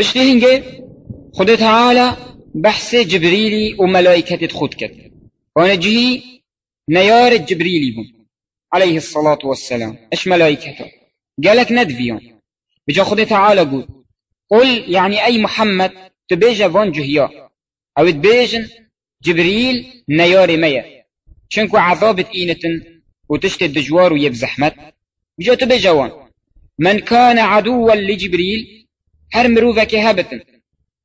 اشتي هنگه خود تعالى بحث جبريلي وملائكة خود كد وأنا جهي نيار جبريلي بون عليه الصلاة والسلام. اش ملائكته قالك ندفيون بجا خود تعالى قول قل يعني اي محمد تبيجا فون جهيا أو تبيجن جبريل نيار ميا شنكو عذابت اينتن وتشتي الدجوار ويب زحمت. بجا تبيجا وان. من كان عدوا لجبريل هر مروفك هبتن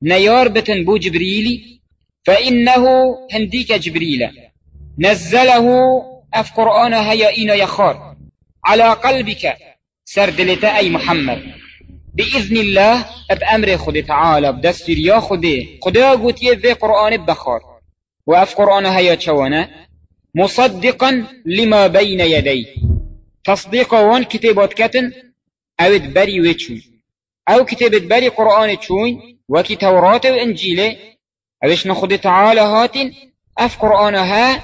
نيار بتن بو جبريلي فإنه هنديك جبريل نزله اف قرآن هيا إينا يخار على قلبك سردلتا أي محمد. بإذن الله بأمر خد تعالى بدستور يا خدي خدا قوت يذي قرآن بخار وأف قرآن هيا تشوانا مصدقا لما بين يدي. تصديق وان كتابات كتن أو بري ويتشون أو كتابت بري قرآن تشون وكي توراة وانجيله اوش نخد تعالى هاتن أف قرآن ها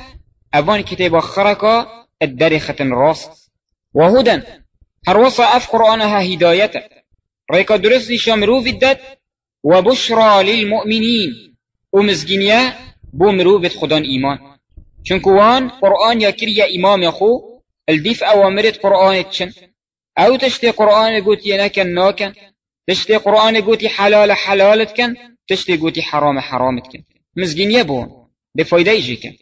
افان كتاب خركا الدرخة راس وهدى هروصا أف قرآن ها هدايته ريكا درسي شامرو الدد وبشرى للمؤمنين. ومزجنيا بو مروفت خدان إيمان. چونكوان قرآن يا كريا إمام يخو الديف أوامرت قرآن تشن أو تشتي قرآن قوتي ناكن ناكن. تشتي قرآن قوتي حلال حلالتكن تشتي قوتي حرام حرامتكن. مزجين يبون بفايدة يجيكن